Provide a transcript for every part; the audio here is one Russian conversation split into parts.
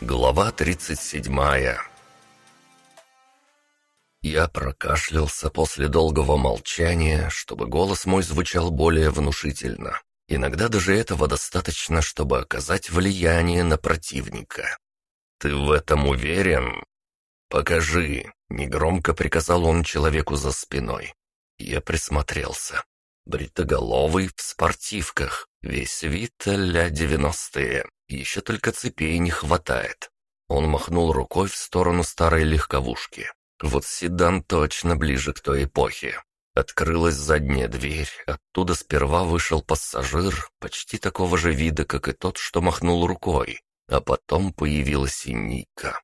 Глава 37 Я прокашлялся после долгого молчания, чтобы голос мой звучал более внушительно. Иногда даже этого достаточно, чтобы оказать влияние на противника. «Ты в этом уверен?» «Покажи», — негромко приказал он человеку за спиной. Я присмотрелся. Бритоголовый в спортивках, весь вид а-ля девяностые, еще только цепей не хватает. Он махнул рукой в сторону старой легковушки. Вот седан точно ближе к той эпохе. Открылась задняя дверь, оттуда сперва вышел пассажир, почти такого же вида, как и тот, что махнул рукой, а потом появилась и Ника.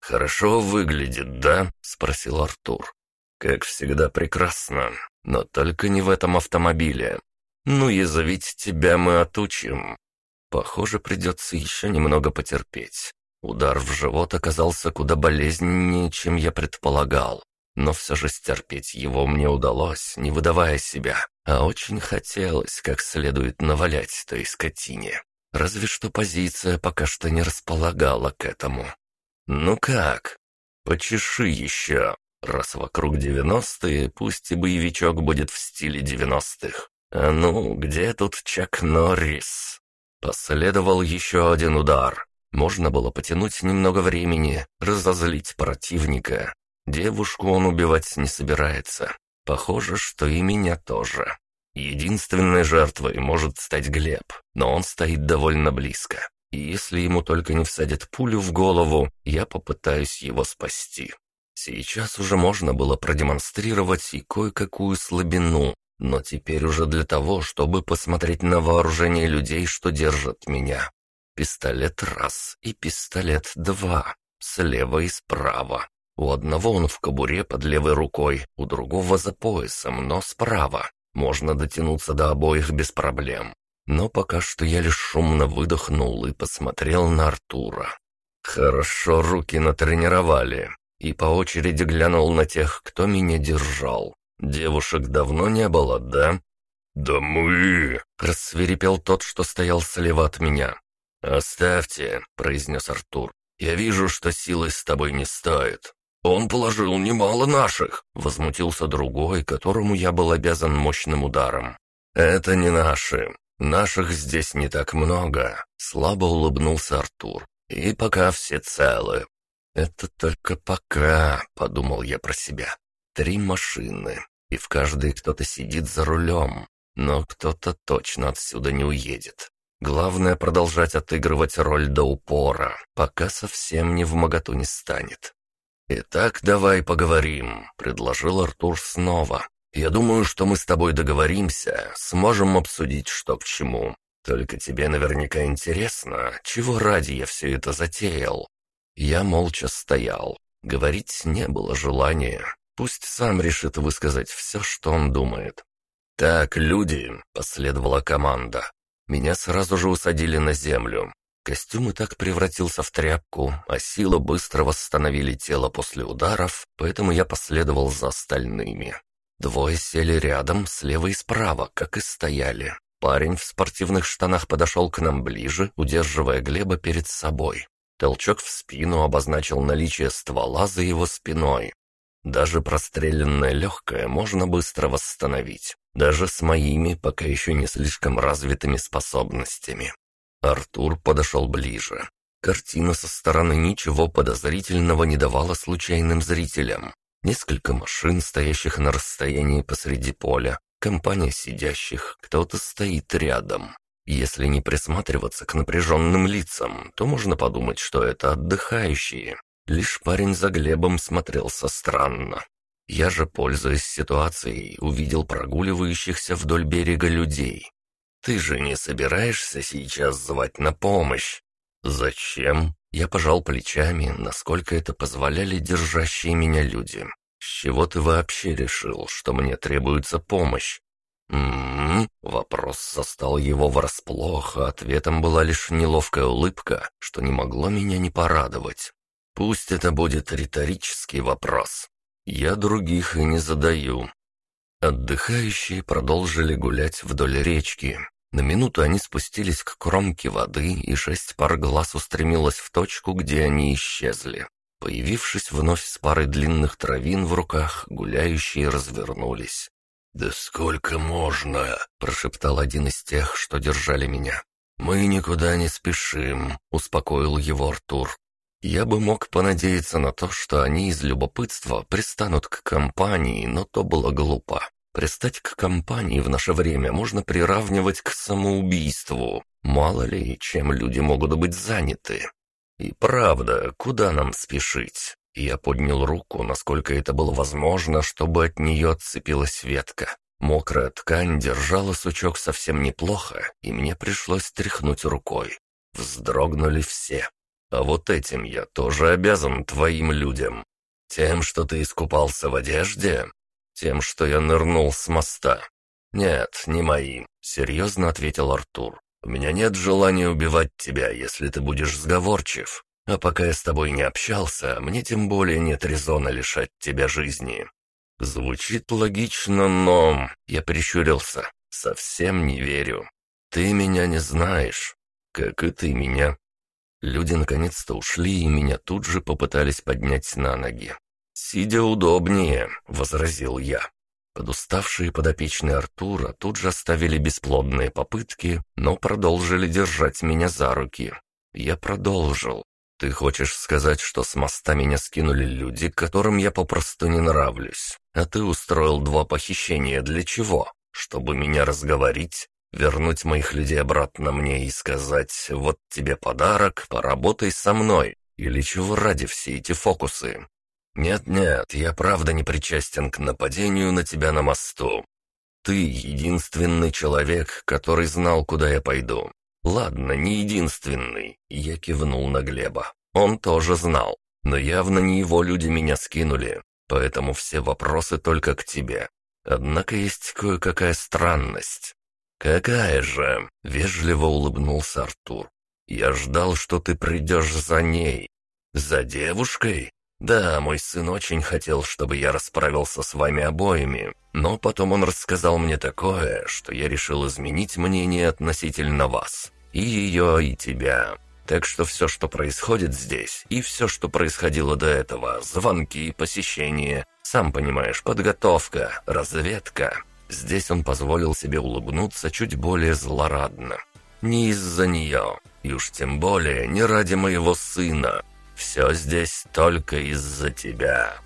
«Хорошо выглядит, да?» — спросил Артур. «Как всегда прекрасно, но только не в этом автомобиле. Ну и завить тебя мы отучим. Похоже, придется еще немного потерпеть. Удар в живот оказался куда болезненнее, чем я предполагал. Но все же стерпеть его мне удалось, не выдавая себя. А очень хотелось как следует навалять той скотине. Разве что позиция пока что не располагала к этому. «Ну как? Почеши еще. Раз вокруг девяностые, пусть и боевичок будет в стиле девяностых. А ну, где тут Чак Норрис?» Последовал еще один удар. Можно было потянуть немного времени, разозлить противника. Девушку он убивать не собирается. Похоже, что и меня тоже. Единственной жертвой может стать Глеб, но он стоит довольно близко. И если ему только не всадят пулю в голову, я попытаюсь его спасти. Сейчас уже можно было продемонстрировать и кое-какую слабину, но теперь уже для того, чтобы посмотреть на вооружение людей, что держат меня. Пистолет раз и пистолет два, слева и справа. У одного он в кобуре под левой рукой, у другого за поясом, но справа. Можно дотянуться до обоих без проблем. Но пока что я лишь шумно выдохнул и посмотрел на Артура. Хорошо руки натренировали. И по очереди глянул на тех, кто меня держал. «Девушек давно не было, да?» «Да мы...» — рассверепел тот, что стоял слева от меня. «Оставьте», — произнес Артур. «Я вижу, что силы с тобой не стоит». «Он положил немало наших», — возмутился другой, которому я был обязан мощным ударом. «Это не наши. Наших здесь не так много», — слабо улыбнулся Артур. «И пока все целы». «Это только пока», — подумал я про себя. Три машины, и в каждой кто-то сидит за рулем, но кто-то точно отсюда не уедет. Главное продолжать отыгрывать роль до упора, пока совсем не в моготу не станет. «Итак, давай поговорим», — предложил Артур снова. «Я думаю, что мы с тобой договоримся, сможем обсудить, что к чему. Только тебе наверняка интересно, чего ради я все это затеял». Я молча стоял. Говорить не было желания. Пусть сам решит высказать все, что он думает. «Так, люди!» — последовала команда. Меня сразу же усадили на землю. Костюм и так превратился в тряпку, а силы быстро восстановили тело после ударов, поэтому я последовал за остальными. Двое сели рядом, слева и справа, как и стояли. Парень в спортивных штанах подошел к нам ближе, удерживая Глеба перед собой. Толчок в спину обозначил наличие ствола за его спиной. Даже простреленное легкое можно быстро восстановить, даже с моими пока еще не слишком развитыми способностями. Артур подошел ближе. Картина со стороны ничего подозрительного не давала случайным зрителям. Несколько машин, стоящих на расстоянии посреди поля, компания сидящих, кто-то стоит рядом. Если не присматриваться к напряженным лицам, то можно подумать, что это отдыхающие, Лишь парень за Глебом смотрелся странно. Я же, пользуясь ситуацией, увидел прогуливающихся вдоль берега людей. «Ты же не собираешься сейчас звать на помощь?» «Зачем?» Я пожал плечами, насколько это позволяли держащие меня люди. «С чего ты вообще решил, что мне требуется помощь?» «М-м-м?» Вопрос застал его врасплох, а ответом была лишь неловкая улыбка, что не могло меня не порадовать. Пусть это будет риторический вопрос. Я других и не задаю. Отдыхающие продолжили гулять вдоль речки. На минуту они спустились к кромке воды, и шесть пар глаз устремилось в точку, где они исчезли. Появившись вновь с парой длинных травин в руках, гуляющие развернулись. «Да сколько можно?» — прошептал один из тех, что держали меня. «Мы никуда не спешим», — успокоил его Артур. Я бы мог понадеяться на то, что они из любопытства пристанут к компании, но то было глупо. Пристать к компании в наше время можно приравнивать к самоубийству. Мало ли, чем люди могут быть заняты. И правда, куда нам спешить? Я поднял руку, насколько это было возможно, чтобы от нее отцепилась ветка. Мокрая ткань держала сучок совсем неплохо, и мне пришлось тряхнуть рукой. Вздрогнули все. А вот этим я тоже обязан твоим людям. Тем, что ты искупался в одежде, тем, что я нырнул с моста. Нет, не моим, серьезно ответил Артур. У меня нет желания убивать тебя, если ты будешь сговорчив. А пока я с тобой не общался, мне тем более нет резона лишать тебя жизни. Звучит логично, но... Я прищурился. Совсем не верю. Ты меня не знаешь, как и ты меня. Люди наконец-то ушли, и меня тут же попытались поднять на ноги. «Сидя удобнее», — возразил я. Подуставшие подопечные Артура тут же оставили бесплодные попытки, но продолжили держать меня за руки. Я продолжил. «Ты хочешь сказать, что с моста меня скинули люди, которым я попросту не нравлюсь, а ты устроил два похищения для чего? Чтобы меня разговорить? Вернуть моих людей обратно мне и сказать «Вот тебе подарок, поработай со мной» или чего ради все эти фокусы? «Нет-нет, я правда не причастен к нападению на тебя на мосту. Ты единственный человек, который знал, куда я пойду. Ладно, не единственный», — я кивнул на Глеба. «Он тоже знал, но явно не его люди меня скинули, поэтому все вопросы только к тебе. Однако есть кое-какая странность». «Какая же?» — вежливо улыбнулся Артур. «Я ждал, что ты придешь за ней. За девушкой? «Да, мой сын очень хотел, чтобы я расправился с вами обоими, но потом он рассказал мне такое, что я решил изменить мнение относительно вас. И ее, и тебя. Так что все, что происходит здесь, и все, что происходило до этого, звонки, посещения, сам понимаешь, подготовка, разведка. Здесь он позволил себе улыбнуться чуть более злорадно. Не из-за нее, и уж тем более не ради моего сына, все здесь только из-за тебя».